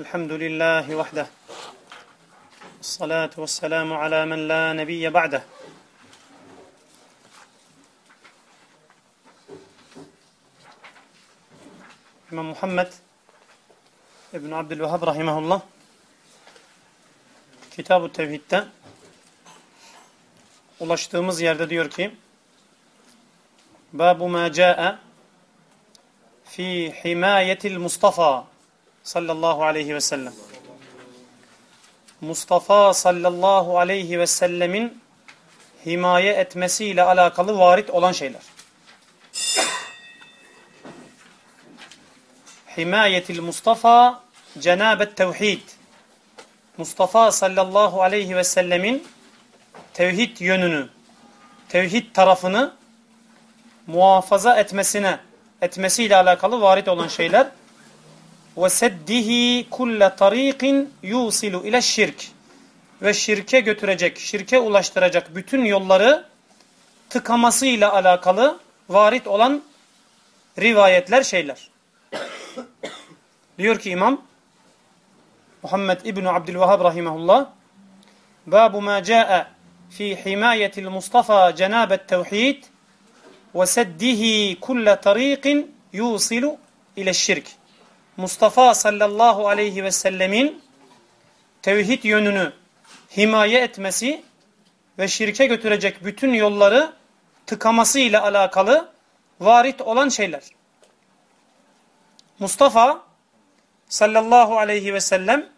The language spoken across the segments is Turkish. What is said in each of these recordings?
الحمد لله وحده. الصلاة والسلام على من لا نبي بعده. إمام محمد ابن عبد الوهاب رحمه الله كتاب التوحيد ulaştığımız yerde diyor ki باب ما جاء في حماية المصطفى sallallahu aleyhi ve sellem. Mustafa sallallahu aleyhi ve sellemin himaye etmesiyle alakalı varit olan şeyler. Himayetil Mustafa cenabet tevhid. Mustafa sallallahu aleyhi ve sellemin tevhid yönünü, tevhid tarafını muhafaza etmesine, etmesiyle alakalı varit olan şeyler ve seddihi kulle tariqin yusilu ile şirk ve şirke götürecek, şirke ulaştıracak bütün yolları tıkamasıyla alakalı varit olan rivayetler şeyler. Diyor ki İmam Muhammed İbn Abdülvehhab rahimehullah Babu ma caa fi himayetil Mustafa cenabet tevhid ve seddihi kulle tariqin yusilu ile şirk. Mustafa sallallahu aleyhi ve sellemin tevhid yönünü himaye etmesi ve şirke götürecek bütün yolları tıkaması ile alakalı varit olan şeyler. Mustafa sallallahu aleyhi ve sellem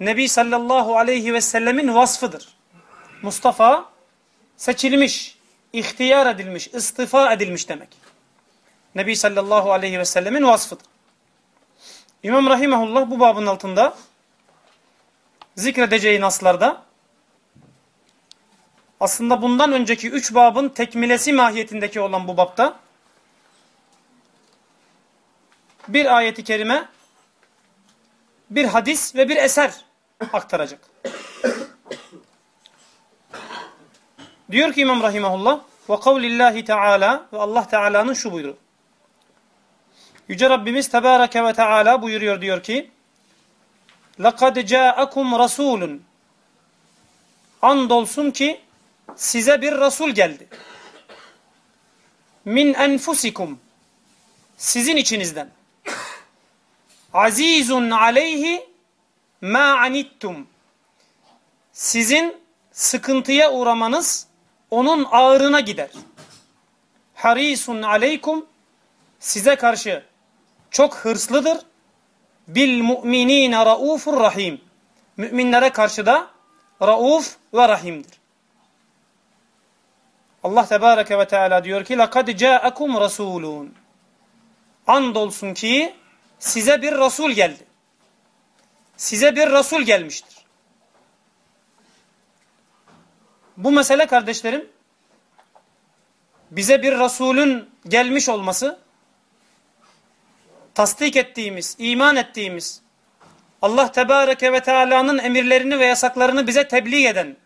Nebi sallallahu aleyhi ve sellemin vasfıdır. Mustafa seçilmiş, ihtiyar edilmiş, istifa edilmiş demek. Nebi sallallahu aleyhi ve sellemin vasfıdır. İmam Rahimahullah bu babın altında zikredeceği naslarda aslında bundan önceki üç babın tekmilesi mahiyetindeki olan bu babda bir ayeti kerime, bir hadis ve bir eser aktaracak. Diyor ki İmam Rahimahullah ve kavlillahi teala ve Allah Teala'nın şu buyruğu. Yüce Rabbimiz Tebareke ve Teala buyuruyor diyor ki لَقَدْ جَاءَكُمْ رَسُولٌ Andolsun ki size bir Resul geldi. Min enfusikum Sizin içinizden. Azizun aleyhi ma anittum Sizin sıkıntıya uğramanız onun ağırına gider. Harisun aleykum size karşı çok hırslıdır. Bil mu'minine raufur rahim. Müminlere karşı da rauf ve rahimdir. Allah Tebareke ve Teala diyor ki لَقَدْ جَاءَكُمْ رَسُولٌ Andolsun ki size bir Resul geldi. Size bir Resul gelmiştir. Bu mesele kardeşlerim bize bir Resulün gelmiş olması tasdik ettiğimiz, iman ettiğimiz, Allah Tebareke ve Teala'nın emirlerini ve yasaklarını bize tebliğ eden,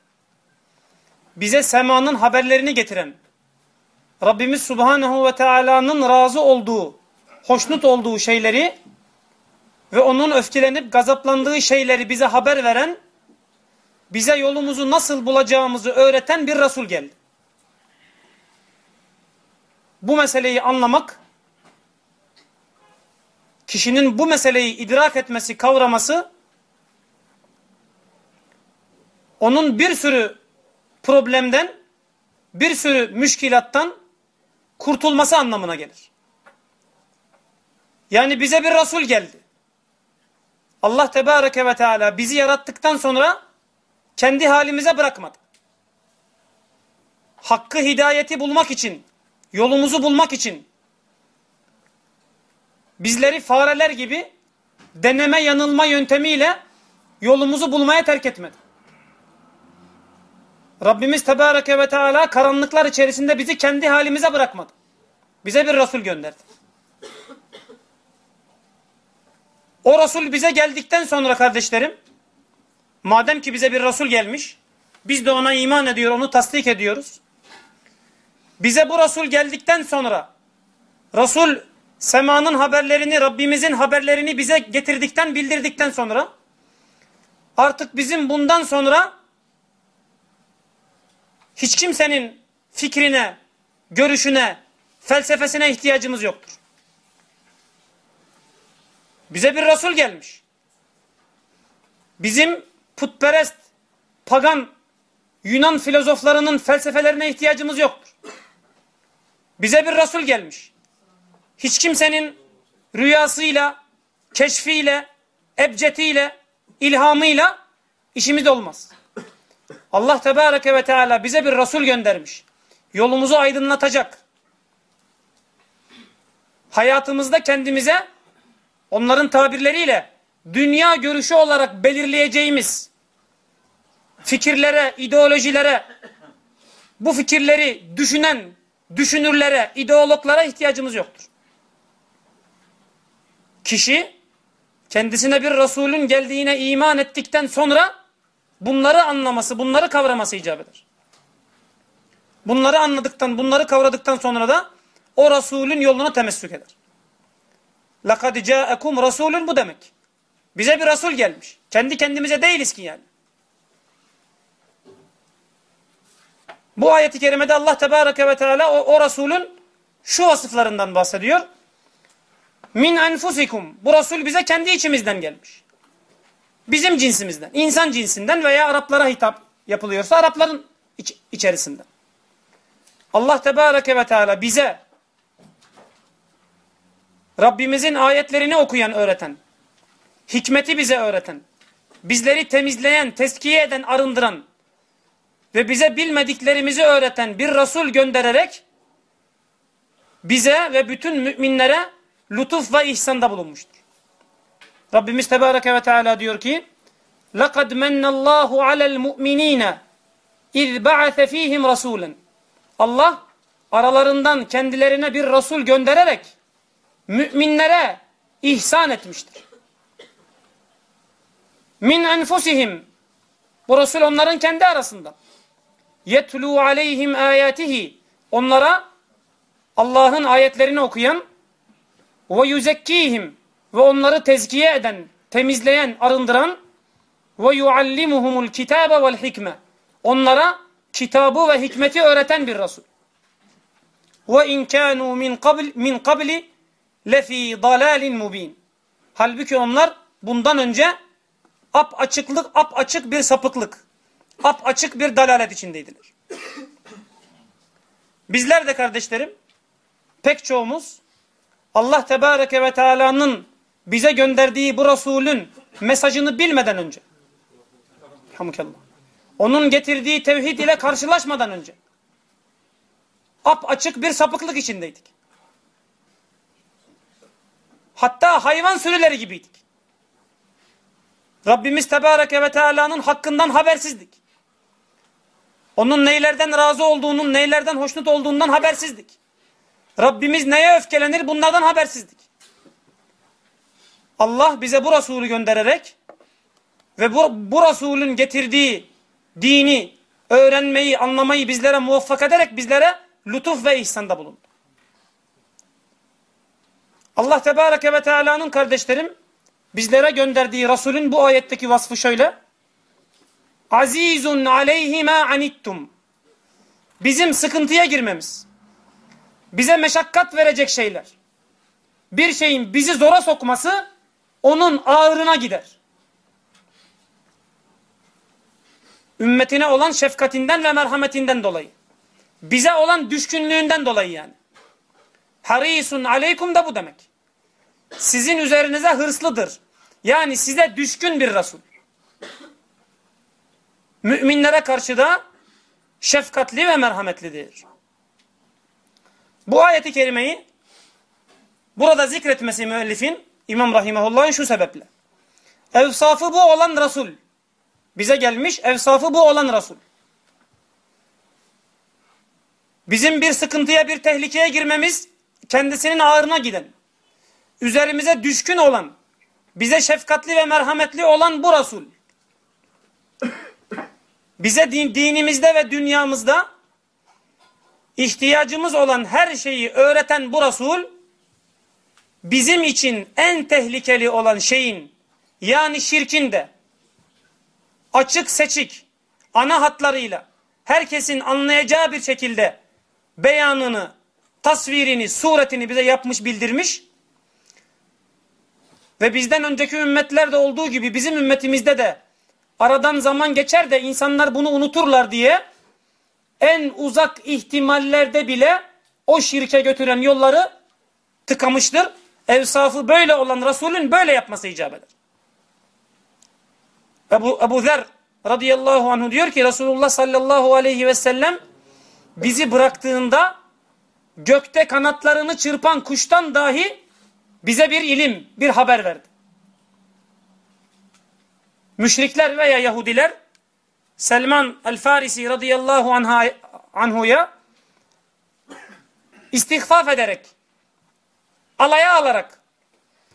bize semanın haberlerini getiren, Rabbimiz Subhanahu ve Teala'nın razı olduğu, hoşnut olduğu şeyleri ve onun öfkelenip gazaplandığı şeyleri bize haber veren, bize yolumuzu nasıl bulacağımızı öğreten bir Resul geldi. Bu meseleyi anlamak, kişinin bu meseleyi idrak etmesi, kavraması, onun bir sürü problemden, bir sürü müşkilattan kurtulması anlamına gelir. Yani bize bir Resul geldi. Allah Tebareke ve Teala bizi yarattıktan sonra kendi halimize bırakmadı. Hakkı hidayeti bulmak için, yolumuzu bulmak için bizleri fareler gibi deneme yanılma yöntemiyle yolumuzu bulmaya terk etmedi. Rabbimiz Tebareke ve Teala karanlıklar içerisinde bizi kendi halimize bırakmadı. Bize bir Resul gönderdi. O Resul bize geldikten sonra kardeşlerim, madem ki bize bir Resul gelmiş, biz de ona iman ediyor, onu tasdik ediyoruz. Bize bu Resul geldikten sonra, Resul semanın haberlerini, Rabbimizin haberlerini bize getirdikten, bildirdikten sonra artık bizim bundan sonra hiç kimsenin fikrine, görüşüne, felsefesine ihtiyacımız yoktur. Bize bir Resul gelmiş. Bizim putperest, pagan, Yunan filozoflarının felsefelerine ihtiyacımız yoktur. Bize bir Resul gelmiş. Hiç kimsenin rüyasıyla, keşfiyle, ebcetiyle, ilhamıyla işimiz olmaz. Allah Tebareke ve Teala bize bir Resul göndermiş. Yolumuzu aydınlatacak. Hayatımızda kendimize onların tabirleriyle dünya görüşü olarak belirleyeceğimiz fikirlere, ideolojilere, bu fikirleri düşünen düşünürlere, ideologlara ihtiyacımız yoktur. Kişi kendisine bir Resulün geldiğine iman ettikten sonra bunları anlaması, bunları kavraması icap eder. Bunları anladıktan, bunları kavradıktan sonra da o Resulün yoluna temessük eder. لَقَدْ جَاءَكُمْ رَسُولٌ bu demek. Bize bir Resul gelmiş. Kendi kendimize değiliz ki yani. Bu ayeti kerimede Allah Tebareke ve Teala o, o Resulün şu vasıflarından bahsediyor. Min enfusikum. Bu Resul bize kendi içimizden gelmiş. Bizim cinsimizden, insan cinsinden veya Araplara hitap yapılıyorsa Arapların iç, içerisinden. Allah Tebareke ve Teala bize Rabbimizin ayetlerini okuyan, öğreten, hikmeti bize öğreten, bizleri temizleyen, teskiye eden, arındıran ve bize bilmediklerimizi öğreten bir Resul göndererek bize ve bütün müminlere lütuf ve ihsanda bulunmuştur. Rabbimiz Tebareke ve Teala diyor ki لَقَدْ مَنَّ اللّٰهُ عَلَى الْمُؤْمِنِينَ اِذْ بَعَثَ ف۪يهِمْ رَسُولًا Allah aralarından kendilerine bir Resul göndererek müminlere ihsan etmiştir. Min enfusihim bu Resul onların kendi arasında. Yetlu aleyhim ayatihi onlara Allah'ın ayetlerini okuyan ve yuzekkihim ve onları tezkiye eden, temizleyen, arındıran ve yuallimuhumul kitabe vel hikme onlara kitabı ve hikmeti öğreten bir Resul. Ve in kanu min qabl min qabli lefi dalalin mubin. Halbuki onlar bundan önce ap açıklık, ap açık bir sapıklık, ap açık bir dalalet içindeydiler. Bizler de kardeşlerim pek çoğumuz Allah Tebareke ve Teala'nın bize gönderdiği bu Resulün mesajını bilmeden önce onun getirdiği tevhid ile karşılaşmadan önce ap açık bir sapıklık içindeydik. Hatta hayvan sürüleri gibiydik. Rabbimiz Tebareke ve Teala'nın hakkından habersizdik. Onun neylerden razı olduğunun, neylerden hoşnut olduğundan habersizdik. Rabbimiz neye öfkelenir bunlardan habersizdik. Allah bize bu Resulü göndererek ve bu, bu Resulün getirdiği dini öğrenmeyi, anlamayı bizlere muvaffak ederek bizlere lütuf ve ihsanda bulundu. Allah Tebareke ve Teala'nın kardeşlerim bizlere gönderdiği Resulün bu ayetteki vasfı şöyle. Azizun aleyhi ma anittum. Bizim sıkıntıya girmemiz. Bize meşakkat verecek şeyler. Bir şeyin bizi zora sokması onun ağırına gider. Ümmetine olan şefkatinden ve merhametinden dolayı. Bize olan düşkünlüğünden dolayı yani. Harisun aleykum da bu demek. Sizin üzerinize hırslıdır. Yani size düşkün bir Resul. Müminlere karşı da şefkatli ve merhametlidir. Bu ayeti kerimeyi burada zikretmesi müellifin İmam Rahimahullah'ın şu sebeple. Evsafı bu olan Resul. Bize gelmiş evsafı bu olan Resul. Bizim bir sıkıntıya bir tehlikeye girmemiz kendisinin ağırına giden, üzerimize düşkün olan, bize şefkatli ve merhametli olan bu Resul. Bize din, dinimizde ve dünyamızda ihtiyacımız olan her şeyi öğreten bu Resul, bizim için en tehlikeli olan şeyin yani şirkin de açık seçik ana hatlarıyla herkesin anlayacağı bir şekilde beyanını, tasvirini, suretini bize yapmış, bildirmiş. Ve bizden önceki ümmetlerde olduğu gibi bizim ümmetimizde de aradan zaman geçer de insanlar bunu unuturlar diye en uzak ihtimallerde bile o şirke götüren yolları tıkamıştır. Evsafı böyle olan Resulün böyle yapması icap eder. Ebu, Ebu Zer radıyallahu anhu diyor ki Resulullah sallallahu aleyhi ve sellem bizi bıraktığında gökte kanatlarını çırpan kuştan dahi bize bir ilim, bir haber verdi. Müşrikler veya Yahudiler Selman el-Farisi radıyallahu anha, anhuya istihfaf ederek alaya alarak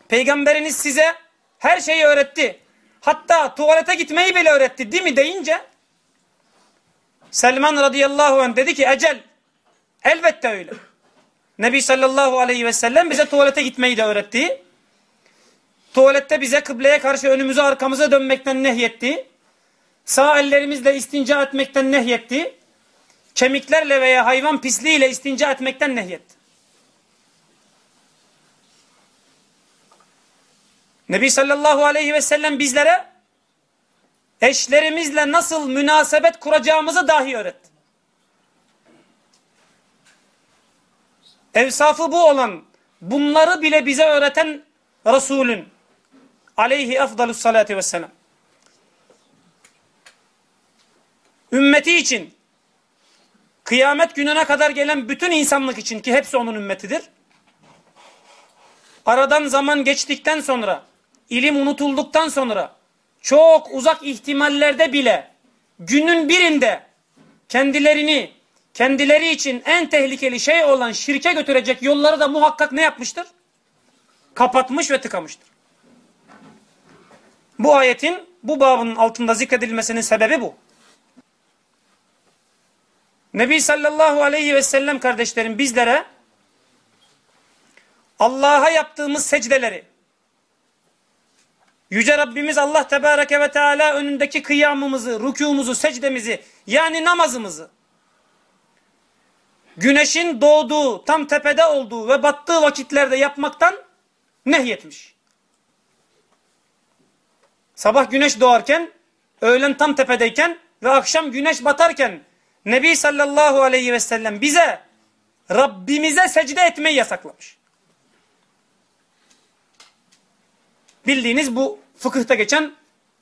peygamberiniz size her şeyi öğretti. Hatta tuvalete gitmeyi bile öğretti değil mi deyince Selman radıyallahu anh dedi ki ecel elbette öyle. Nebi sallallahu aleyhi ve sellem bize tuvalete gitmeyi de öğretti. Tuvalette bize kıbleye karşı önümüzü arkamıza dönmekten nehyetti. Sağ ellerimizle istinca etmekten nehyetti. Kemiklerle veya hayvan pisliğiyle istinca etmekten nehyetti. Nebi sallallahu aleyhi ve sellem bizlere eşlerimizle nasıl münasebet kuracağımızı dahi öğretti. Evsafı bu olan bunları bile bize öğreten Resulün aleyhi afdalus salatu vesselam. Ümmeti için kıyamet gününe kadar gelen bütün insanlık için ki hepsi onun ümmetidir. Aradan zaman geçtikten sonra ilim unutulduktan sonra çok uzak ihtimallerde bile günün birinde kendilerini kendileri için en tehlikeli şey olan şirke götürecek yolları da muhakkak ne yapmıştır? Kapatmış ve tıkamıştır. Bu ayetin bu babın altında zikredilmesinin sebebi bu. Nebi sallallahu aleyhi ve sellem kardeşlerim bizlere Allah'a yaptığımız secdeleri Yüce Rabbimiz Allah Tebareke ve Teala önündeki kıyamımızı, rükûmuzu, secdemizi yani namazımızı güneşin doğduğu, tam tepede olduğu ve battığı vakitlerde yapmaktan nehyetmiş. Sabah güneş doğarken, öğlen tam tepedeyken ve akşam güneş batarken Nebi sallallahu aleyhi ve sellem bize Rabbimize secde etmeyi yasaklamış. Bildiğiniz bu fıkıhta geçen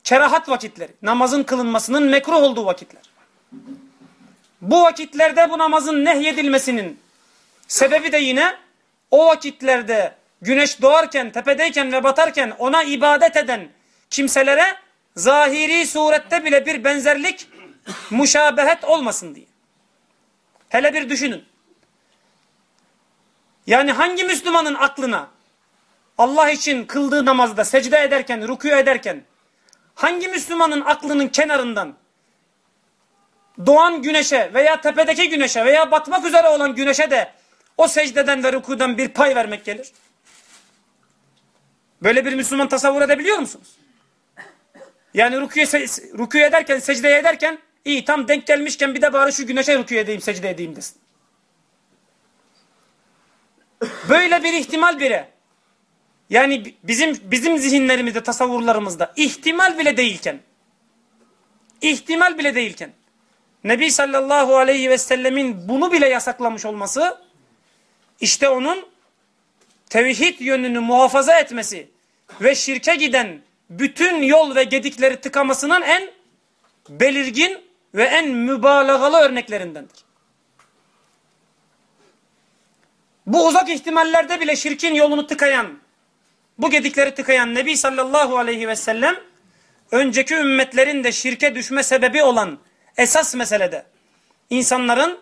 kerahat vakitleri. Namazın kılınmasının mekruh olduğu vakitler. Bu vakitlerde bu namazın nehyedilmesinin sebebi de yine o vakitlerde güneş doğarken, tepedeyken ve batarken ona ibadet eden kimselere zahiri surette bile bir benzerlik, muşabehet olmasın diye. Hele bir düşünün. Yani hangi Müslümanın aklına Allah için kıldığı namazda secde ederken, rükû ederken hangi Müslümanın aklının kenarından doğan güneşe veya tepedeki güneşe veya batmak üzere olan güneşe de o secdeden ve rükudan bir pay vermek gelir? Böyle bir Müslüman tasavvur edebiliyor musunuz? Yani rüküye, rükü ederken, secde ederken iyi tam denk gelmişken bir de bari şu güneşe rükü edeyim, secde edeyim desin. Böyle bir ihtimal bile yani bizim bizim zihinlerimizde, tasavvurlarımızda ihtimal bile değilken ihtimal bile değilken Nebi sallallahu aleyhi ve sellemin bunu bile yasaklamış olması işte onun tevhid yönünü muhafaza etmesi ve şirke giden bütün yol ve gedikleri tıkamasının en belirgin ve en mübalağalı örneklerindendir. Bu uzak ihtimallerde bile şirkin yolunu tıkayan bu gedikleri tıkayan Nebi sallallahu aleyhi ve sellem önceki ümmetlerin de şirke düşme sebebi olan esas meselede insanların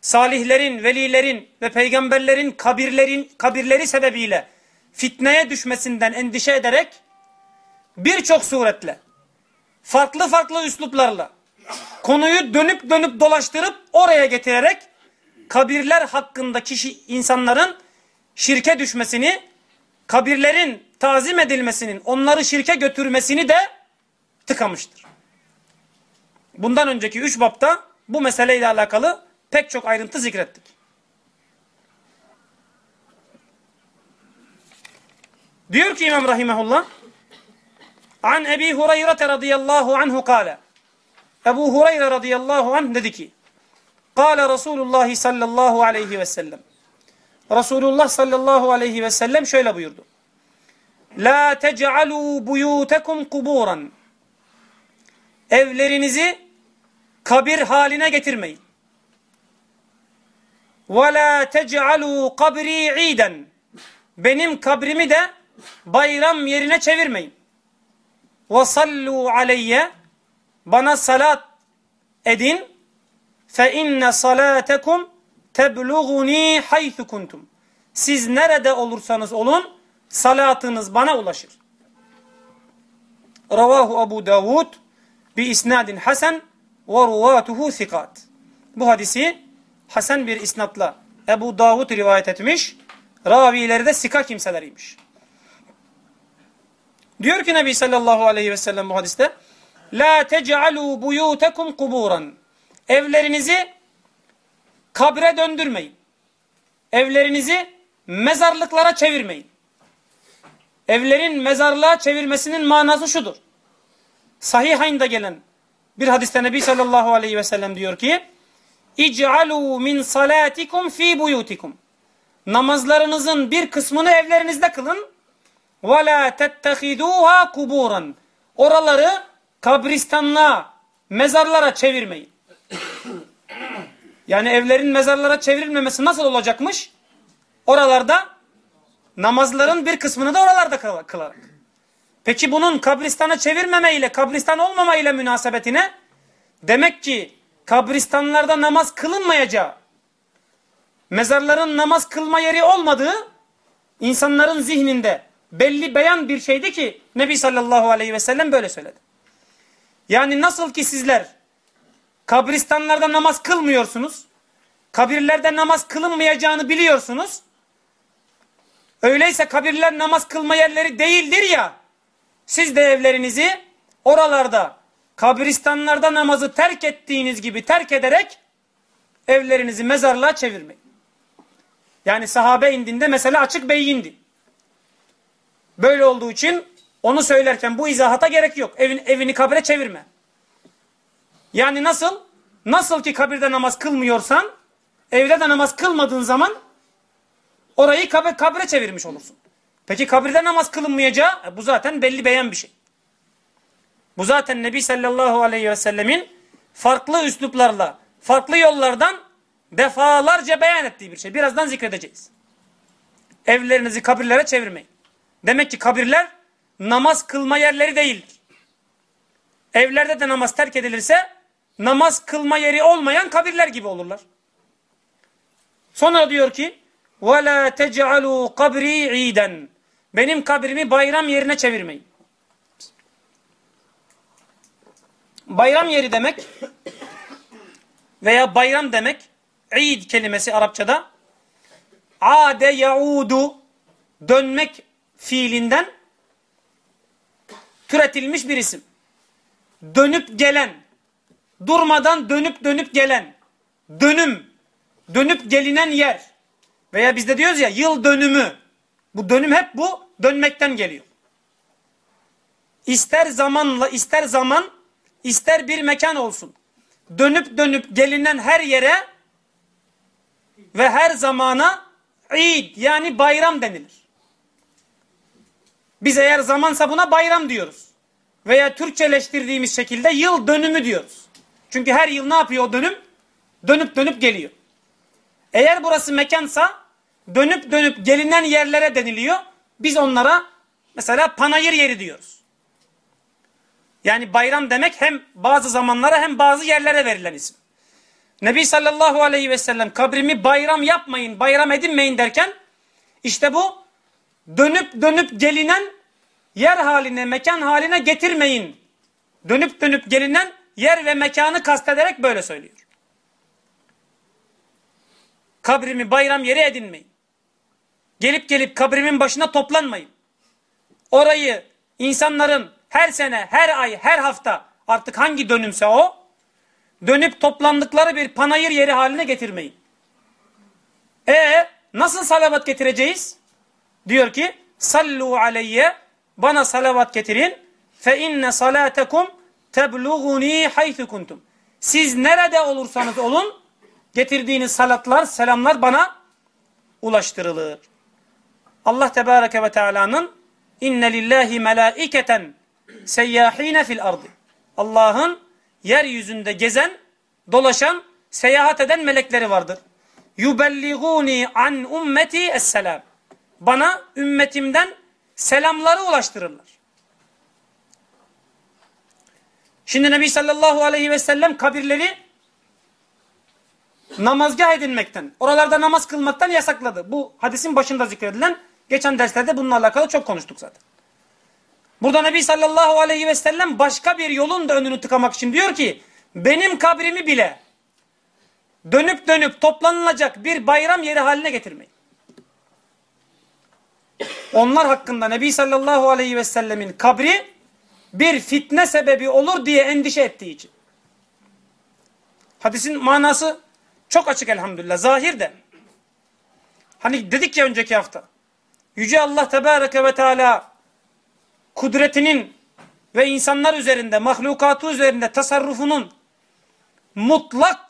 salihlerin, velilerin ve peygamberlerin kabirlerin kabirleri sebebiyle fitneye düşmesinden endişe ederek birçok suretle farklı farklı üsluplarla konuyu dönüp dönüp dolaştırıp oraya getirerek kabirler hakkında kişi insanların şirke düşmesini kabirlerin tazim edilmesinin, onları şirke götürmesini de tıkamıştır. Bundan önceki üç bapta bu meseleyle alakalı pek çok ayrıntı zikrettik. Diyor ki İmam Rahimahullah An Ebi Hureyre radıyallahu anhu kâle Ebu Hureyre radıyallahu anh dedi ki Kâle Resulullah sallallahu aleyhi ve sellem Resulullah sallallahu aleyhi ve sellem şöyle buyurdu. La tec'alû buyûtekum kuburan Evlerinizi kabir haline getirmeyin. Ve la tec'alû kabri iden Benim kabrimi de bayram yerine çevirmeyin. Ve sallu aleyye bana salat edin fe inne salatekum tebluğuni haythu kuntum. Siz nerede olursanız olun salatınız bana ulaşır. Ravahu Abu Davud bi isnadin hasen ve ruvatuhu thikat. Bu hadisi hasen bir isnatla Ebu Davud rivayet etmiş. Ravileri de sika kimseleriymiş. Diyor ki Nebi sallallahu aleyhi ve sellem bu hadiste La tec'alû buyûtekum kuburan. Evlerinizi kabre döndürmeyin. Evlerinizi mezarlıklara çevirmeyin. Evlerin mezarlığa çevirmesinin manası şudur. Sahihayn'da gelen bir hadiste Nebi sallallahu aleyhi ve sellem diyor ki İc'alû min salatikum fi buyutikum. Namazlarınızın bir kısmını evlerinizde kılın. Ve la tettehiduha kuburan. Oraları kabristanlığa, mezarlara çevirmeyin. yani evlerin mezarlara çevrilmemesi nasıl olacakmış? Oralarda namazların bir kısmını da oralarda kılarak. Peki bunun kabristana çevirmeme ile kabristan olmama ile münasebetine demek ki kabristanlarda namaz kılınmayacağı, mezarların namaz kılma yeri olmadığı insanların zihninde belli beyan bir şeydi ki Nebi sallallahu aleyhi ve sellem böyle söyledi. Yani nasıl ki sizler kabristanlarda namaz kılmıyorsunuz, kabirlerde namaz kılınmayacağını biliyorsunuz, öyleyse kabirler namaz kılma yerleri değildir ya, siz de evlerinizi oralarda, kabristanlarda namazı terk ettiğiniz gibi terk ederek evlerinizi mezarlığa çevirmeyin. Yani sahabe indinde mesela açık beyindi. Böyle olduğu için onu söylerken bu izahata gerek yok. Evin, evini kabre çevirme. Yani nasıl? Nasıl ki kabirde namaz kılmıyorsan evde de namaz kılmadığın zaman orayı kabre, kabre çevirmiş olursun. Peki kabirde namaz kılınmayacağı e, bu zaten belli beyan bir şey. Bu zaten Nebi sallallahu aleyhi ve sellemin farklı üsluplarla, farklı yollardan defalarca beyan ettiği bir şey. Birazdan zikredeceğiz. Evlerinizi kabirlere çevirmeyin. Demek ki kabirler namaz kılma yerleri değildir. Evlerde de namaz terk edilirse namaz kılma yeri olmayan kabirler gibi olurlar. Sonra diyor ki وَلَا تَجْعَلُوا قَبْرِي عِيدًا Benim kabrimi bayram yerine çevirmeyin. Bayram yeri demek veya bayram demek İd kelimesi Arapçada ade yaudu dönmek fiilinden türetilmiş bir isim. Dönüp gelen, durmadan dönüp dönüp gelen, dönüm, dönüp gelinen yer. Veya bizde diyoruz ya yıl dönümü. Bu dönüm hep bu dönmekten geliyor. İster zamanla, ister zaman, ister bir mekan olsun. Dönüp dönüp gelinen her yere ve her zamana id yani bayram denilir. Biz eğer zamansa buna bayram diyoruz. Veya Türkçeleştirdiğimiz şekilde yıl dönümü diyoruz. Çünkü her yıl ne yapıyor o dönüm? Dönüp dönüp geliyor. Eğer burası mekansa dönüp dönüp gelinen yerlere deniliyor. Biz onlara mesela panayır yeri diyoruz. Yani bayram demek hem bazı zamanlara hem bazı yerlere verilen isim. Nebi sallallahu aleyhi ve sellem kabrimi bayram yapmayın, bayram edinmeyin derken işte bu dönüp dönüp gelinen yer haline, mekan haline getirmeyin. Dönüp dönüp gelinen yer ve mekanı kastederek böyle söylüyor. Kabrimi bayram yeri edinmeyin. gelip gelip kabrimin başına toplanmayın. Orayı insanların her sene, her ay, her hafta artık hangi dönümse o dönüp toplandıkları bir panayır yeri haline getirmeyin. E nasıl salavat getireceğiz? Diyor ki sallu aleyye bana salavat getirin fe inne salatekum tebluğuni haythu kuntum. Siz nerede olursanız olun getirdiğiniz salatlar, selamlar bana ulaştırılır. Allah Tebareke ve Teala'nın inne lillahi melaiketen seyyahine fil ardı. Allah'ın yeryüzünde gezen, dolaşan, seyahat eden melekleri vardır. Yubelliguni an ummeti esselam. Bana ümmetimden selamları ulaştırırlar. Şimdi Nebi sallallahu aleyhi ve sellem kabirleri namazgah edinmekten, oralarda namaz kılmaktan yasakladı. Bu hadisin başında zikredilen, geçen derslerde bununla alakalı çok konuştuk zaten. Burada Nebi sallallahu aleyhi ve sellem başka bir yolun da önünü tıkamak için diyor ki, benim kabrimi bile dönüp dönüp toplanılacak bir bayram yeri haline getirmeyin. Onlar hakkında Nebi sallallahu aleyhi ve sellemin kabri bir fitne sebebi olur diye endişe ettiği için. Hadisin manası çok açık elhamdülillah. Zahir de. Hani dedik ya önceki hafta. Yüce Allah Tebareke ve Teala kudretinin ve insanlar üzerinde, mahlukatı üzerinde tasarrufunun mutlak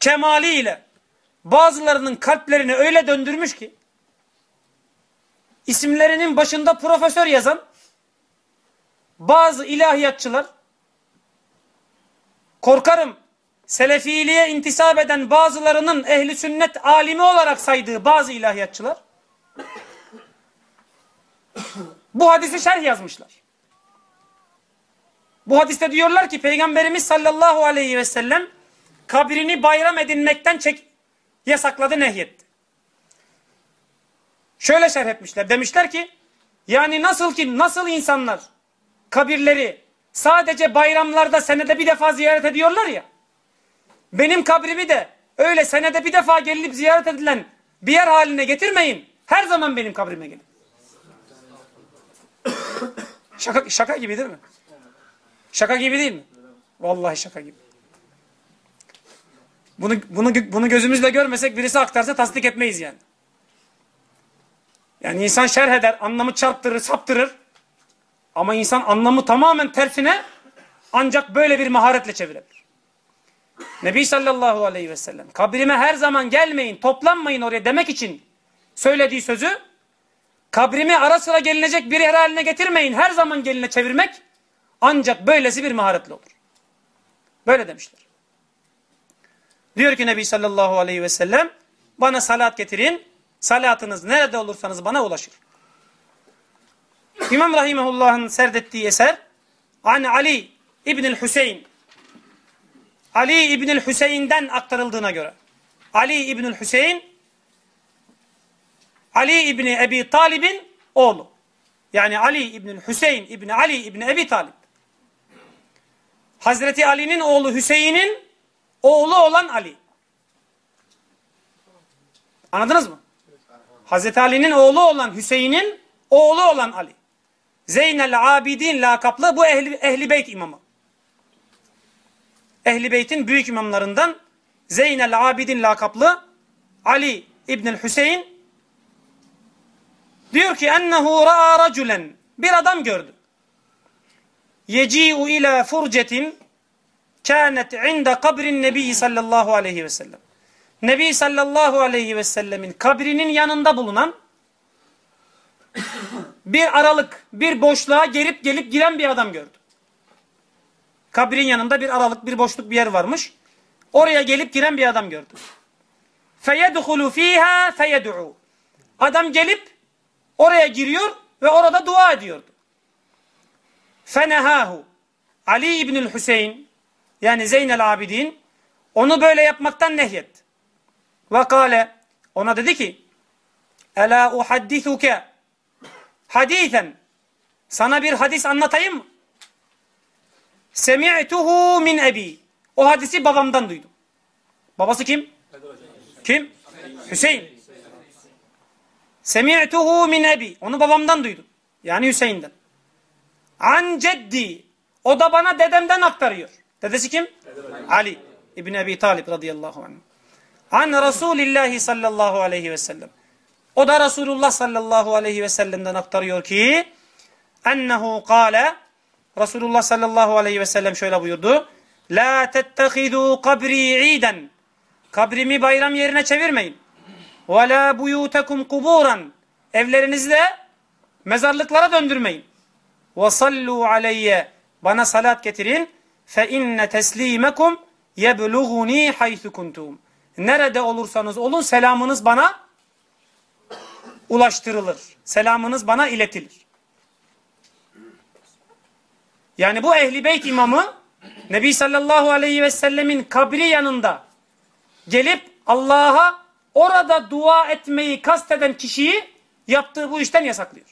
kemaliyle bazılarının kalplerini öyle döndürmüş ki isimlerinin başında profesör yazan bazı ilahiyatçılar korkarım selefiliğe intisap eden bazılarının ehli sünnet alimi olarak saydığı bazı ilahiyatçılar bu hadisi şerh yazmışlar. Bu hadiste diyorlar ki Peygamberimiz sallallahu aleyhi ve sellem kabrini bayram edinmekten çek yasakladı, nehyetti. Şöyle şerh etmişler. Demişler ki yani nasıl ki nasıl insanlar kabirleri sadece bayramlarda senede bir defa ziyaret ediyorlar ya. Benim kabrimi de öyle senede bir defa gelip ziyaret edilen bir yer haline getirmeyin. Her zaman benim kabrime gelin. şaka, şaka gibi değil mi? Şaka gibi değil mi? Vallahi şaka gibi. Bunu, bunu, bunu gözümüzle görmesek birisi aktarsa tasdik etmeyiz yani. Yani insan şerh eder, anlamı çarptırır, saptırır. Ama insan anlamı tamamen tersine ancak böyle bir maharetle çevirebilir. Nebi sallallahu aleyhi ve sellem kabrime her zaman gelmeyin, toplanmayın oraya demek için söylediği sözü kabrimi ara sıra gelinecek bir yer haline getirmeyin, her zaman geline çevirmek ancak böylesi bir maharetle olur. Böyle demişler. Diyor ki Nebi sallallahu aleyhi ve sellem bana salat getirin. Salatınız nerede olursanız bana ulaşır. İmam Rahimehullah'ın serdettiği eser An Ali İbnül Hüseyin Ali İbnül Hüseyin'den aktarıldığına göre Ali İbnül Hüseyin Ali İbni Ebi Talib'in oğlu. Yani Ali İbnül Hüseyin İbni Ali İbni Ebi Talib. Hazreti Ali'nin oğlu Hüseyin'in oğlu olan Ali. Anladınız mı? Hazreti Ali'nin oğlu olan Hüseyin'in oğlu olan Ali. Zeynel Abidin lakaplı bu ehli, ehli beyt imamı. Ehli beytin büyük imamlarından Zeynel Abidin lakaplı Ali İbnül Hüseyin diyor ki ennehu ra'a raculen bir adam gördü. Yeci'u ila furcetin kânet inde kabrin nebi sallallahu aleyhi ve sellem. Nebi sallallahu aleyhi ve sellemin kabrinin yanında bulunan bir aralık, bir boşluğa gelip gelip giren bir adam gördü. Kabrin yanında bir aralık, bir boşluk bir yer varmış. Oraya gelip giren bir adam gördü. فَيَدْخُلُ ف۪يهَا فَيَدْعُوا Adam gelip oraya giriyor ve orada dua ediyordu. فَنَهَاهُ Ali İbnül Hüseyin yani Zeynel Abidin onu böyle yapmaktan nehyetti. Ve kâle ona dedi ki Ela uhaddithuke hadithen sana bir hadis anlatayım mı? Semi'tuhu min ebi. O hadisi babamdan duydum. Babası kim? Kim? Hüseyin. Semi'tuhu min ebi. Onu babamdan duydum. Yani Hüseyin'den. An ceddi. O da bana dedemden aktarıyor. Dedesi kim? Ali İbni Ebi Talib radıyallahu anh. An Resulillahi sallallahu aleyhi ve sellem. O da Resulullah sallallahu aleyhi ve sellem'den aktarıyor ki ennehu kâle Resulullah sallallahu aleyhi ve sellem şöyle buyurdu. La tettehidû kabri iden. Kabrimi bayram yerine çevirmeyin. Ve la buyutekum kuburan. Evlerinizi de mezarlıklara döndürmeyin. Ve sallu aleyye. Bana salat getirin. Fe inne teslimekum yebluğuni haythu kuntum. Nerede olursanız olun selamınız bana ulaştırılır. Selamınız bana iletilir. Yani bu ehli beyt imamı Nebi sallallahu aleyhi ve sellemin kabri yanında gelip Allah'a orada dua etmeyi kasteden kişiyi yaptığı bu işten yasaklıyor.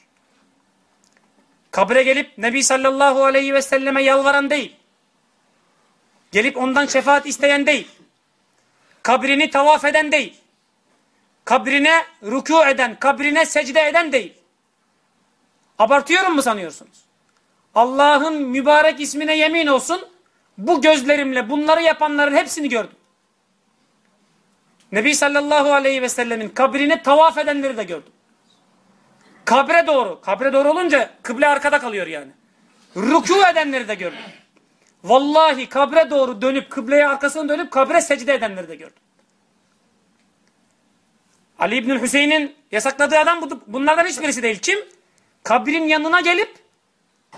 Kabre gelip Nebi sallallahu aleyhi ve selleme yalvaran değil. Gelip ondan şefaat isteyen değil. Kabrini tavaf eden değil. Kabrine rükû eden, kabrine secde eden değil. Abartıyorum mu sanıyorsunuz? Allah'ın mübarek ismine yemin olsun bu gözlerimle bunları yapanların hepsini gördüm. Nebi sallallahu aleyhi ve sellemin kabrini tavaf edenleri de gördüm. Kabre doğru. Kabre doğru olunca kıble arkada kalıyor yani. Rükû edenleri de gördüm. Vallahi kabre doğru dönüp kıbleye arkasını dönüp kabre secde edenleri de gördüm. Ali İbnül Hüseyin'in yasakladığı adam bunlardan hiçbirisi değil. Kim? Kabrin yanına gelip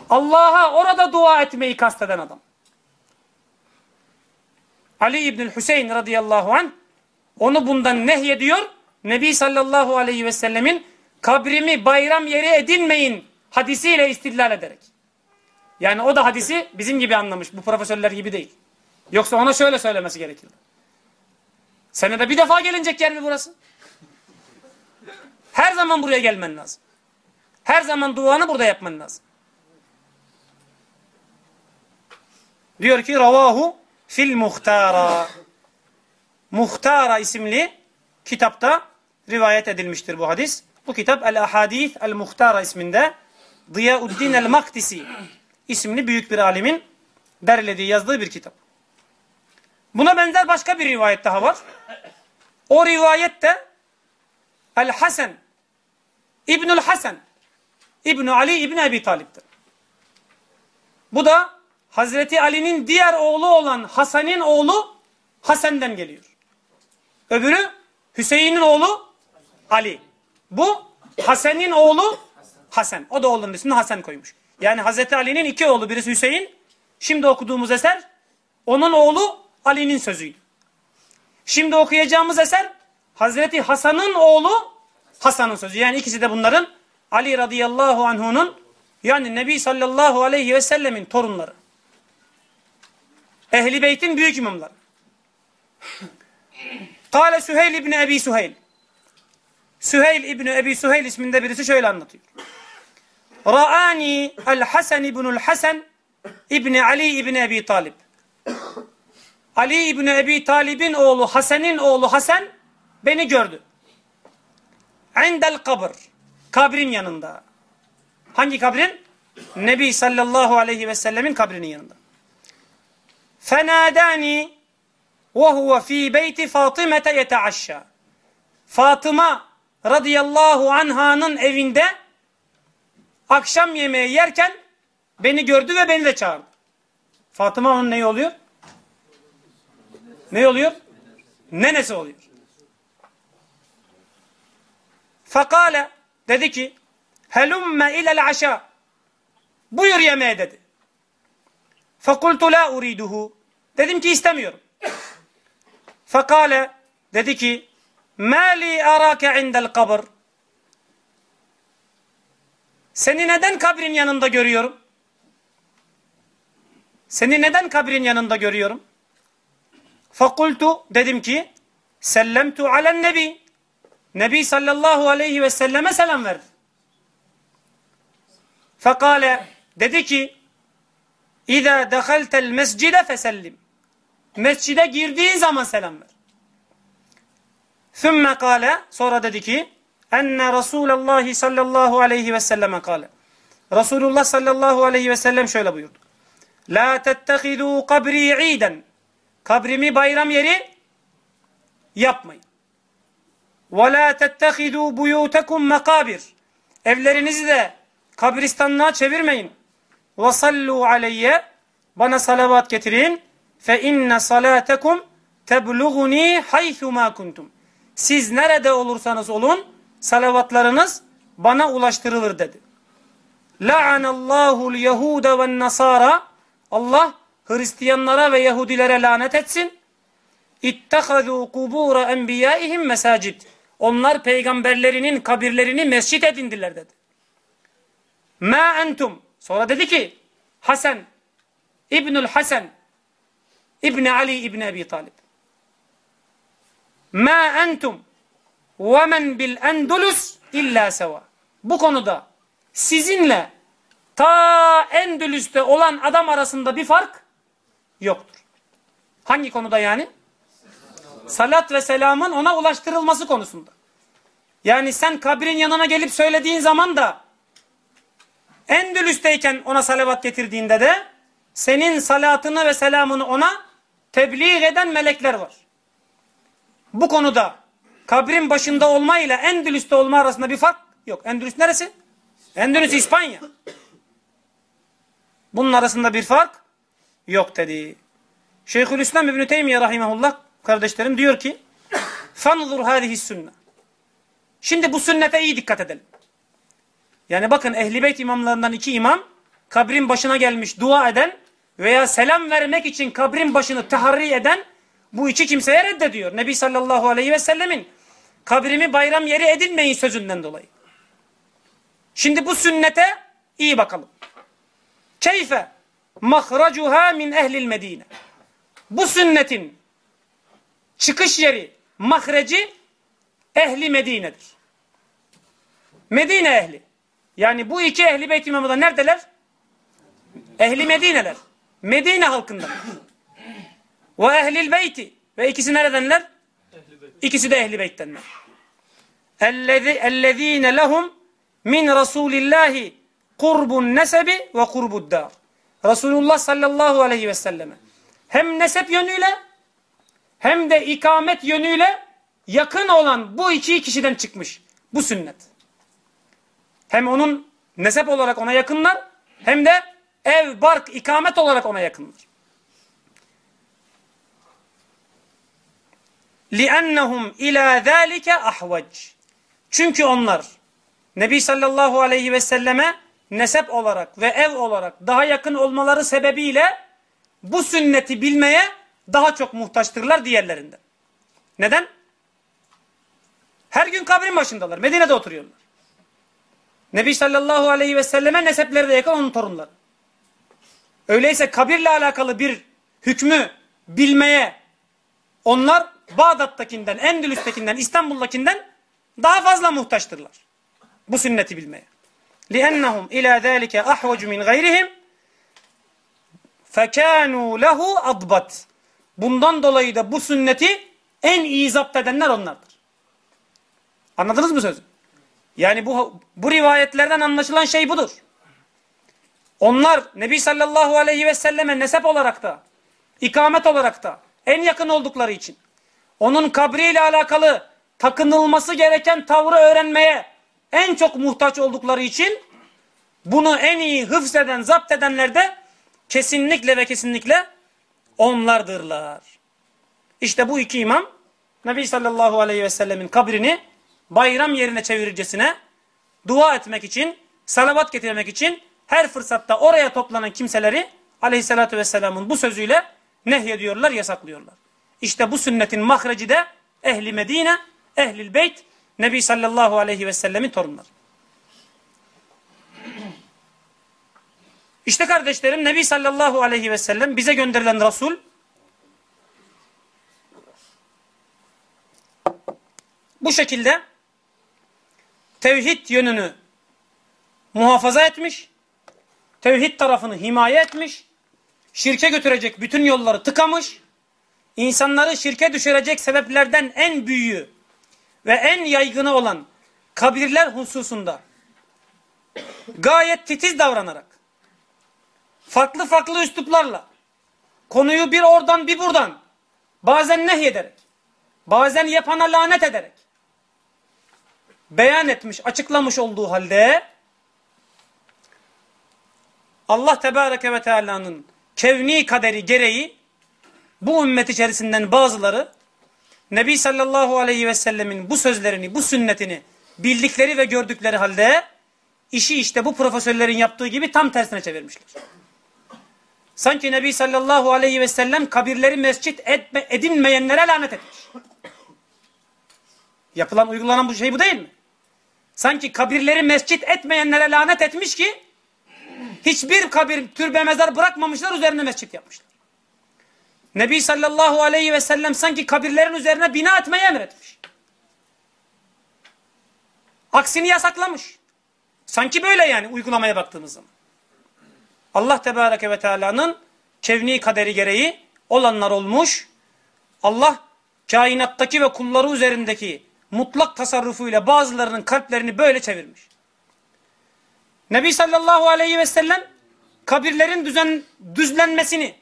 Allah'a orada dua etmeyi kasteden adam. Ali İbnül Hüseyin radıyallahu anh onu bundan nehyediyor. Nebi sallallahu aleyhi ve sellemin kabrimi bayram yeri edinmeyin hadisiyle istillal ederek. Yani o da hadisi bizim gibi anlamış. Bu profesörler gibi değil. Yoksa ona şöyle söylemesi gerekirdi. Senede bir defa gelinecek yer mi burası? Her zaman buraya gelmen lazım. Her zaman duanı burada yapman lazım. Diyor ki ravahu fil muhtara. Muhtara isimli kitapta rivayet edilmiştir bu hadis. Bu kitap El Ahadith El Muhtara isminde Diyauddin El Maktisi isimli büyük bir alimin derlediği yazdığı bir kitap. Buna benzer başka bir rivayet daha var. O rivayette El Hasan İbnül Hasan İbn Ali İbn Ebi Talip'tir. Bu da Hazreti Ali'nin diğer oğlu olan Hasan'ın oğlu Hasan'dan geliyor. Öbürü Hüseyin'in oğlu Ali. Bu Hasan'ın oğlu Hasan. O da oğlunun ismini Hasan koymuş. Yani Hazreti Ali'nin iki oğlu birisi Hüseyin. Şimdi okuduğumuz eser onun oğlu Ali'nin sözüydü. Şimdi okuyacağımız eser Hazreti Hasan'ın oğlu Hasan'ın sözü. Yani ikisi de bunların Ali radıyallahu anhu'nun yani Nebi sallallahu aleyhi ve sellemin torunları. Ehli beytin büyük imamları. Kale Süheyl İbni Ebi Süheyl. Süheyl İbni Ebi Süheyl isminde birisi şöyle anlatıyor. Ra'ani el-Hasan İbnül Hasan İbni Ali İbni Ebi Talib. Ali İbni Ebi Talib'in oğlu Hasan'ın oğlu Hasan beni gördü. İndel kabr. Kabrin yanında. Hangi kabrin? Nebi sallallahu aleyhi ve sellemin kabrinin yanında. Fenadani ve huve fi beyti Fatımete yeteaşşa. Fatıma radıyallahu anhanın evinde akşam yemeği yerken beni gördü ve beni de çağırdı. Fatıma onun neyi oluyor? Ne oluyor? Nenesi oluyor. Fakale dedi ki helumme ilel aşa buyur yemeğe dedi. Fakultu la uriduhu dedim ki istemiyorum. Fakale dedi ki mali arake indel kabr seni neden kabrin yanında görüyorum? Seni neden kabrin yanında görüyorum? Fakultu dedim ki sellemtu alen nebi Nebi sallallahu aleyhi ve selleme selam verdi. Fekale dedi ki İza dehaltel mescide fesellim. Mescide girdiğin zaman selam ver. Sümme kale sonra dedi ki enne Resulallah sallallahu aleyhi ve selleme kale. Resulullah sallallahu aleyhi ve sellem şöyle buyurdu. La tettehidu kabri iden. Kabrimi bayram yeri yapmayın. Ve la tettehidu buyutekum mekabir. Evlerinizi de kabristanlığa çevirmeyin. Ve sallu aleyye. Bana salavat getirin. Fe inne salatekum tebluğuni haythu ma kuntum. Siz nerede olursanız olun salavatlarınız bana ulaştırılır dedi. La'anallahu l-yehude ve nasara Allah Hristiyanlara ve Yahudilere lanet etsin. İttehazû kubûra enbiyaihim mesacid. Onlar peygamberlerinin kabirlerini mescit edindiler dedi. Ma entum. Sonra dedi ki Hasan İbnül Hasan İbni Ali İbni Ebi Talib. Ma entum bil endulus illa seva. Bu konuda sizinle ta Endülüs'te olan adam arasında bir fark yoktur. Hangi konuda yani? Salat ve selamın ona ulaştırılması konusunda. Yani sen kabrin yanına gelip söylediğin zaman da Endülüs'teyken ona salavat getirdiğinde de senin salatını ve selamını ona tebliğ eden melekler var. Bu konuda kabrin başında olma ile Endülüs'te olma arasında bir fark yok. Endülüs neresi? Endülüs İspanya. Bunun arasında bir fark yok dedi. Şeyhülislam İbn Teymiye rahimehullah kardeşlerim diyor ki: "Fanzur hadihi sünne." Şimdi bu sünnete iyi dikkat edelim. Yani bakın Ehli Beyt imamlarından iki imam kabrin başına gelmiş dua eden veya selam vermek için kabrin başını taharri eden bu iki kimseye reddediyor. Nebi sallallahu aleyhi ve sellemin kabrimi bayram yeri edinmeyin sözünden dolayı. Şimdi bu sünnete iyi bakalım. Keyfe mahracuha min ehlil medine. Bu sünnetin çıkış yeri, mahreci ehli Medine'dir. Medine ehli. Yani bu iki ehli beyt imamı da neredeler? Ehli Medine'ler. Medine halkından. Ve ehlil beyti. Ve ikisi neredenler? İkisi de ehli beyttenler. Ellezine lehum min Rasulillahi kurbun nesebi ve kurbud dar. Resulullah sallallahu aleyhi ve selleme hem nesep yönüyle hem de ikamet yönüyle yakın olan bu iki kişiden çıkmış. Bu sünnet. Hem onun nesep olarak ona yakınlar hem de ev, bark, ikamet olarak ona yakınlar. لِأَنَّهُمْ اِلَى ذَٰلِكَ اَحْوَجٍ Çünkü onlar Nebi sallallahu aleyhi ve selleme nesep olarak ve ev olarak daha yakın olmaları sebebiyle bu sünneti bilmeye daha çok muhtaçtırlar diğerlerinden. Neden? Her gün kabrin başındalar. Medine'de oturuyorlar. Nebi sallallahu aleyhi ve selleme nesepleri de yakın onun torunları. Öyleyse kabirle alakalı bir hükmü bilmeye onlar Bağdat'takinden, Endülüs'tekinden, İstanbul'dakinden daha fazla muhtaçtırlar. Bu sünneti bilmeye. لِأَنَّهُمْ اِلَى ذَٰلِكَ اَحْوَجُ مِنْ غَيْرِهِمْ فَكَانُوا lehu adbat. Bundan dolayı da bu sünneti en iyi zapt edenler onlardır. Anladınız mı sözü? Yani bu, bu rivayetlerden anlaşılan şey budur. Onlar Nebi sallallahu aleyhi ve selleme nesep olarak da, ikamet olarak da en yakın oldukları için, onun kabriyle alakalı takınılması gereken tavrı öğrenmeye en çok muhtaç oldukları için bunu en iyi hıfzeden, zapt edenler de kesinlikle ve kesinlikle onlardırlar. İşte bu iki imam Nebi sallallahu aleyhi ve sellemin kabrini bayram yerine çevirircesine dua etmek için, salavat getirmek için her fırsatta oraya toplanan kimseleri aleyhissalatü vesselamın bu sözüyle nehyediyorlar, yasaklıyorlar. İşte bu sünnetin mahreci de ehli Medine, ehlil beyt, Nebi sallallahu aleyhi ve sellemin torunları. İşte kardeşlerim Nebi sallallahu aleyhi ve sellem bize gönderilen Resul bu şekilde tevhid yönünü muhafaza etmiş, tevhid tarafını himaye etmiş, şirke götürecek bütün yolları tıkamış, insanları şirke düşürecek sebeplerden en büyüğü ve en yaygını olan kabirler hususunda gayet titiz davranarak farklı farklı üsluplarla konuyu bir oradan bir buradan bazen nehyederek bazen yapana lanet ederek beyan etmiş, açıklamış olduğu halde Allah Tebareke ve Teala'nın kevni kaderi gereği bu ümmet içerisinden bazıları Nebi sallallahu aleyhi ve sellemin bu sözlerini, bu sünnetini bildikleri ve gördükleri halde işi işte bu profesörlerin yaptığı gibi tam tersine çevirmişler. Sanki Nebi sallallahu aleyhi ve sellem kabirleri mescit etme, edinmeyenlere lanet etmiş. Yapılan, uygulanan bu şey bu değil mi? Sanki kabirleri mescit etmeyenlere lanet etmiş ki hiçbir kabir, türbe, mezar bırakmamışlar üzerine mescit yapmışlar. Nebi sallallahu aleyhi ve sellem sanki kabirlerin üzerine bina etmeyi emretmiş. Aksini yasaklamış. Sanki böyle yani uygulamaya baktığımız zaman. Allah Tebareke ve Teala'nın kevni kaderi gereği olanlar olmuş. Allah kainattaki ve kulları üzerindeki mutlak tasarrufuyla bazılarının kalplerini böyle çevirmiş. Nebi sallallahu aleyhi ve sellem kabirlerin düzen, düzlenmesini,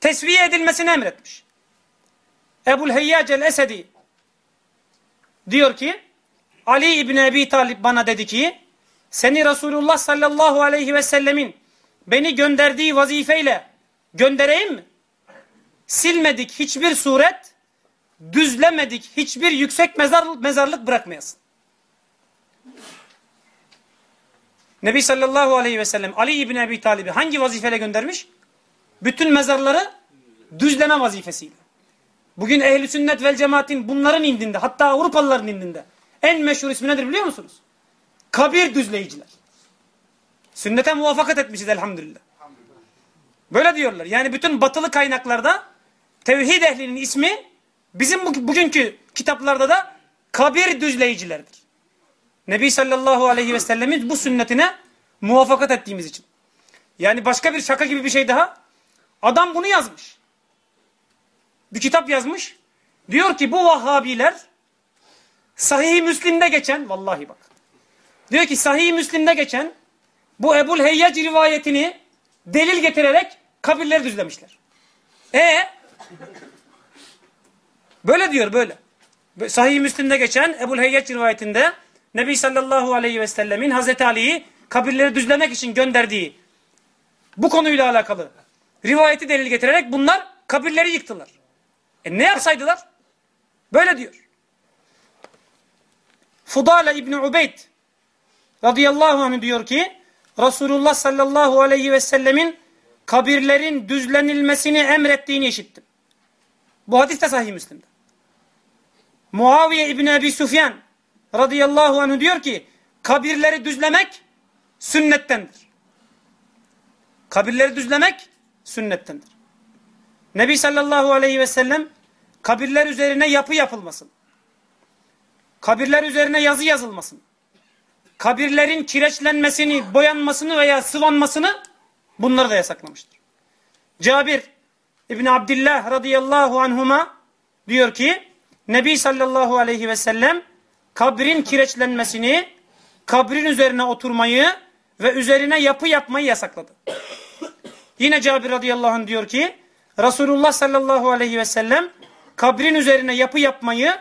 tesviye edilmesini emretmiş. Ebul Heyyac el-Esedi diyor ki Ali İbni Ebi Talib bana dedi ki seni Resulullah sallallahu aleyhi ve sellemin beni gönderdiği vazifeyle göndereyim mi? Silmedik hiçbir suret, düzlemedik hiçbir yüksek mezar, mezarlık bırakmayasın. Nebi sallallahu aleyhi ve sellem Ali İbni Ebi Talib'i hangi vazifeyle göndermiş? Bütün mezarları düzleme vazifesiyle. Bugün ehli sünnet vel cemaatin bunların indinde hatta Avrupalıların indinde en meşhur ismi nedir biliyor musunuz? Kabir düzleyiciler. Sünnete muvaffakat etmişiz elhamdülillah. Böyle diyorlar. Yani bütün batılı kaynaklarda tevhid ehlinin ismi bizim bugünkü kitaplarda da kabir düzleyicilerdir. Nebi sallallahu aleyhi ve sellemin bu sünnetine muvaffakat ettiğimiz için. Yani başka bir şaka gibi bir şey daha. Adam bunu yazmış. Bir kitap yazmış. Diyor ki bu Vahhabiler Sahih-i Müslim'de geçen vallahi bak. Diyor ki Sahih-i Müslim'de geçen bu Ebul Heyyac rivayetini delil getirerek kabirleri düzlemişler. E Böyle diyor böyle. Sahih-i Müslim'de geçen Ebul Heyyac rivayetinde Nebi sallallahu aleyhi ve sellemin Hazreti Ali'yi kabirleri düzlemek için gönderdiği bu konuyla alakalı rivayeti delil getirerek bunlar kabirleri yıktılar. E ne yapsaydılar? Böyle diyor. Fudale İbni Ubeyd radıyallahu anh diyor ki Resulullah sallallahu aleyhi ve sellemin kabirlerin düzlenilmesini emrettiğini işittim. Bu hadis de sahih Müslim'de. Muaviye İbni Ebi Süfyan radıyallahu anh diyor ki kabirleri düzlemek sünnettendir. Kabirleri düzlemek sünnettendir. Nebi sallallahu aleyhi ve sellem kabirler üzerine yapı yapılmasın. Kabirler üzerine yazı yazılmasın. Kabirlerin kireçlenmesini, boyanmasını veya sıvanmasını bunları da yasaklamıştır. Cabir İbni Abdillah radıyallahu anhuma diyor ki Nebi sallallahu aleyhi ve sellem kabrin kireçlenmesini, kabrin üzerine oturmayı ve üzerine yapı yapmayı yasakladı. Yine Cabir radıyallahu anh diyor ki Resulullah sallallahu aleyhi ve sellem kabrin üzerine yapı yapmayı,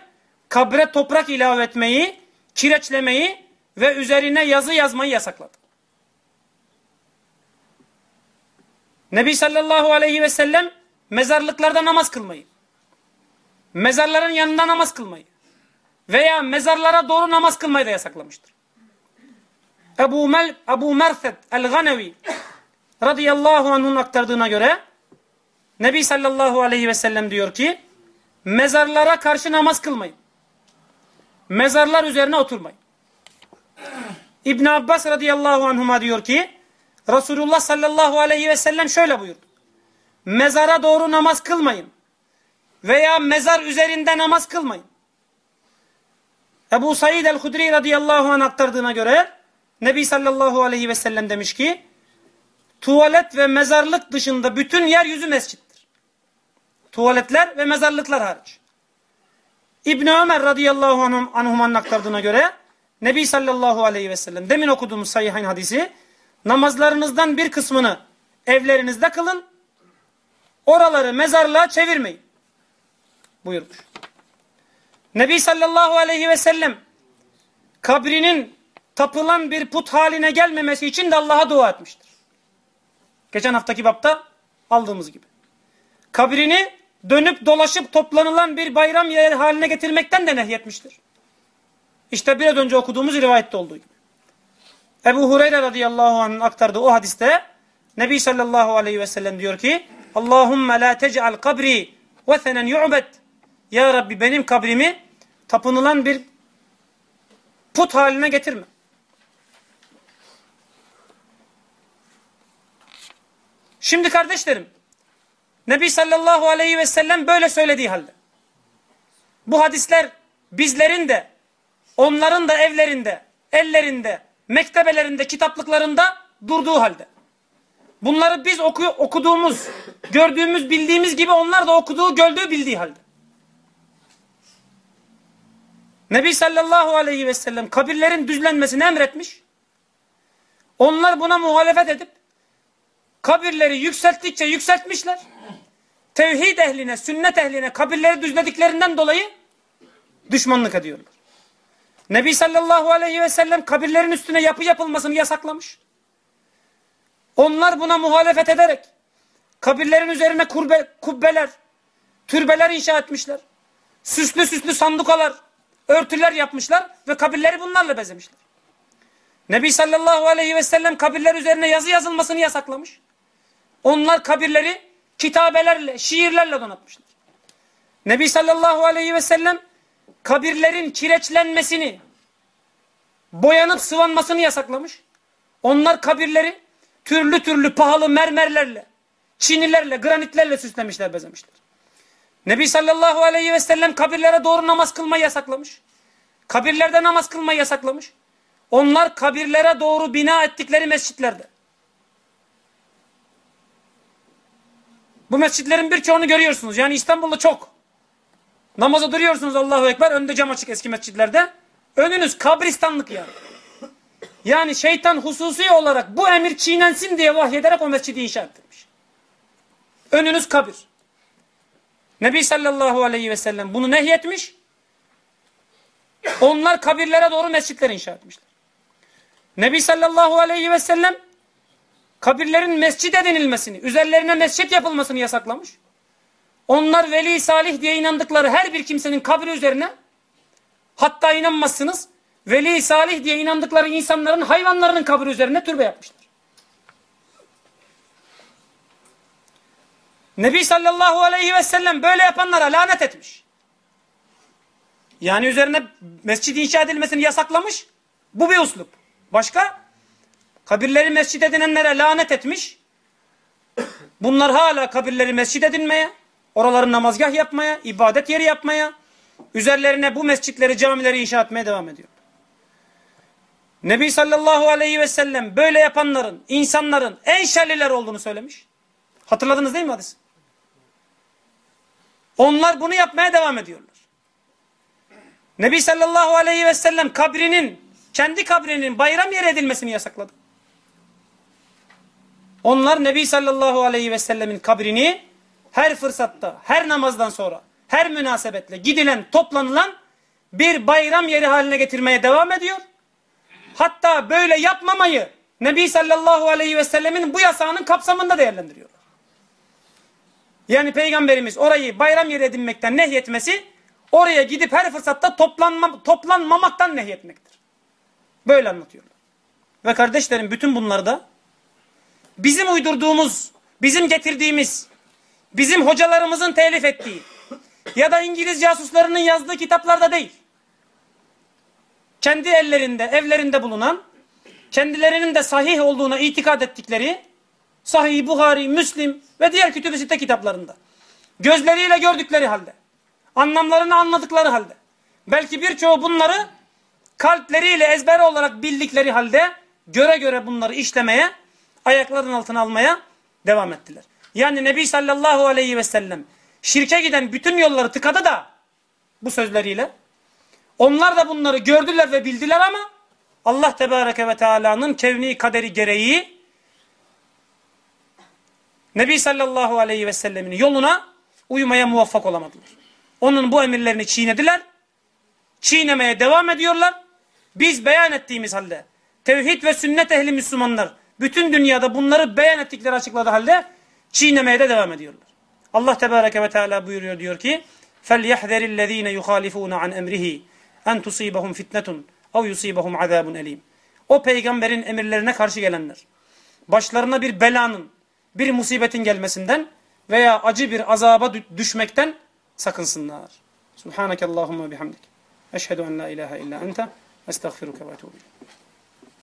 kabre toprak ilave etmeyi, kireçlemeyi ve üzerine yazı yazmayı yasakladı. Nebi sallallahu aleyhi ve sellem mezarlıklarda namaz kılmayı, mezarların yanında namaz kılmayı veya mezarlara doğru namaz kılmayı da yasaklamıştır. Ebu, Mel, Ebu Merfed el-Ganevi radıyallahu anh'ın aktardığına göre Nebi sallallahu aleyhi ve sellem diyor ki mezarlara karşı namaz kılmayın. Mezarlar üzerine oturmayın. İbn Abbas radıyallahu anhuma diyor ki Resulullah sallallahu aleyhi ve sellem şöyle buyurdu. Mezara doğru namaz kılmayın. Veya mezar üzerinde namaz kılmayın. Ebu Said el-Hudri radıyallahu anh aktardığına göre Nebi sallallahu aleyhi ve sellem demiş ki tuvalet ve mezarlık dışında bütün yeryüzü mescittir. Tuvaletler ve mezarlıklar hariç. İbn Ömer radıyallahu anh'ın aktardığına göre Nebi sallallahu aleyhi ve sellem demin okuduğumuz sayıhayn hadisi namazlarınızdan bir kısmını evlerinizde kılın. Oraları mezarlığa çevirmeyin. Buyurmuş. Nebi sallallahu aleyhi ve sellem kabrinin tapılan bir put haline gelmemesi için de Allah'a dua etmiştir. Geçen haftaki bapta aldığımız gibi. Kabrini dönüp dolaşıp toplanılan bir bayram yeri haline getirmekten de nehyetmiştir. İşte biraz önce okuduğumuz rivayette olduğu gibi. Ebu Hureyre radıyallahu anh'ın aktardığı o hadiste Nebi sallallahu aleyhi ve sellem diyor ki Allahümme la tec'al kabri vethenen yu'bed Ya Rabbi benim kabrimi tapınılan bir put haline getirme. Şimdi kardeşlerim Nebi sallallahu aleyhi ve sellem böyle söylediği halde bu hadisler bizlerin de onların da evlerinde, ellerinde, mektebelerinde, kitaplıklarında durduğu halde. Bunları biz oku okuduğumuz, gördüğümüz, bildiğimiz gibi onlar da okuduğu, gördüğü, bildiği halde. Nebi sallallahu aleyhi ve sellem kabirlerin düzlenmesini emretmiş. Onlar buna muhalefet edip kabirleri yükselttikçe yükseltmişler. Tevhid ehline, sünnet ehline kabirleri düzlediklerinden dolayı düşmanlık ediyorlar. Nebi sallallahu aleyhi ve sellem kabirlerin üstüne yapı yapılmasını yasaklamış. Onlar buna muhalefet ederek kabirlerin üzerine kurbe, kubbeler, türbeler inşa etmişler. Süslü süslü sandukalar, örtüler yapmışlar ve kabirleri bunlarla bezemişler. Nebi sallallahu aleyhi ve sellem kabirler üzerine yazı yazılmasını yasaklamış. Onlar kabirleri kitabelerle, şiirlerle donatmışlar. Nebi sallallahu aleyhi ve sellem kabirlerin kireçlenmesini, boyanıp sıvanmasını yasaklamış. Onlar kabirleri türlü türlü pahalı mermerlerle, çinilerle, granitlerle süslemişler, bezemişler. Nebi sallallahu aleyhi ve sellem kabirlere doğru namaz kılmayı yasaklamış. Kabirlerde namaz kılmayı yasaklamış. Onlar kabirlere doğru bina ettikleri mescitlerde. Bu mescitlerin birçoğunu görüyorsunuz. Yani İstanbul'da çok. Namaza duruyorsunuz Allahu Ekber. Önde cam açık eski mescitlerde. Önünüz kabristanlık yani. Yani şeytan hususi olarak bu emir çiğnensin diye vahyederek o mescidi inşa ettirmiş. Önünüz kabir. Nebi sallallahu aleyhi ve sellem bunu nehyetmiş. Onlar kabirlere doğru mescitler inşa etmişler. Nebi sallallahu aleyhi ve sellem kabirlerin mescit edinilmesini, üzerlerine mescit yapılmasını yasaklamış. Onlar veli salih diye inandıkları her bir kimsenin kabri üzerine hatta inanmazsınız veli salih diye inandıkları insanların hayvanlarının kabri üzerine türbe yapmışlar. Nebi sallallahu aleyhi ve sellem böyle yapanlara lanet etmiş. Yani üzerine mescid inşa edilmesini yasaklamış. Bu bir uslup. Başka? Kabirleri mescid edinenlere lanet etmiş. Bunlar hala kabirleri mescid edinmeye, oraların namazgah yapmaya, ibadet yeri yapmaya, üzerlerine bu mescitleri, camileri inşa etmeye devam ediyor. Nebi sallallahu aleyhi ve sellem böyle yapanların, insanların en şerliler olduğunu söylemiş. Hatırladınız değil mi hadis? Onlar bunu yapmaya devam ediyorlar. Nebi sallallahu aleyhi ve sellem kabrinin, kendi kabrinin bayram yeri edilmesini yasakladı. Onlar Nebi sallallahu aleyhi ve sellemin kabrini her fırsatta, her namazdan sonra, her münasebetle gidilen, toplanılan bir bayram yeri haline getirmeye devam ediyor. Hatta böyle yapmamayı Nebi sallallahu aleyhi ve sellemin bu yasağının kapsamında değerlendiriyorlar. Yani Peygamberimiz orayı bayram yeri edinmekten nehyetmesi, oraya gidip her fırsatta toplanma, toplanmamaktan nehyetmektir. Böyle anlatıyorlar. Ve kardeşlerim bütün bunları da bizim uydurduğumuz, bizim getirdiğimiz, bizim hocalarımızın telif ettiği ya da İngiliz casuslarının yazdığı kitaplarda değil. Kendi ellerinde, evlerinde bulunan, kendilerinin de sahih olduğuna itikad ettikleri Sahih Buhari, Müslim ve diğer kütüb-i kitaplarında. Gözleriyle gördükleri halde, anlamlarını anladıkları halde, belki birçoğu bunları kalpleriyle ezber olarak bildikleri halde göre göre bunları işlemeye ayaklarının altına almaya devam ettiler. Yani Nebi sallallahu aleyhi ve sellem şirke giden bütün yolları tıkadı da bu sözleriyle Onlar da bunları gördüler ve bildiler ama Allah Tebareke ve Teala'nın kevni kaderi gereği Nebi sallallahu aleyhi ve sellemin yoluna uymaya muvaffak olamadılar. Onun bu emirlerini çiğnediler. Çiğnemeye devam ediyorlar. Biz beyan ettiğimiz halde tevhid ve sünnet ehli Müslümanlar bütün dünyada bunları beyan ettikleri açıkladığı halde çiğnemeye de devam ediyorlar. Allah Tebareke ve Teala buyuruyor diyor ki فَلْيَحْذَرِ الَّذ۪ينَ يُخَالِفُونَ عَنْ اَمْرِهِ اَنْ تُصِيبَهُمْ فِتْنَةٌ اَوْ يُصِيبَهُمْ عَذَابٌ اَل۪يمٌ O peygamberin emirlerine karşı gelenler, başlarına bir belanın, bir musibetin gelmesinden veya acı bir azaba düşmekten sakınsınlar. Subhaneke Allahumma bihamdik. Eşhedü en la ilahe illa ente. Estağfiruke ve etûbü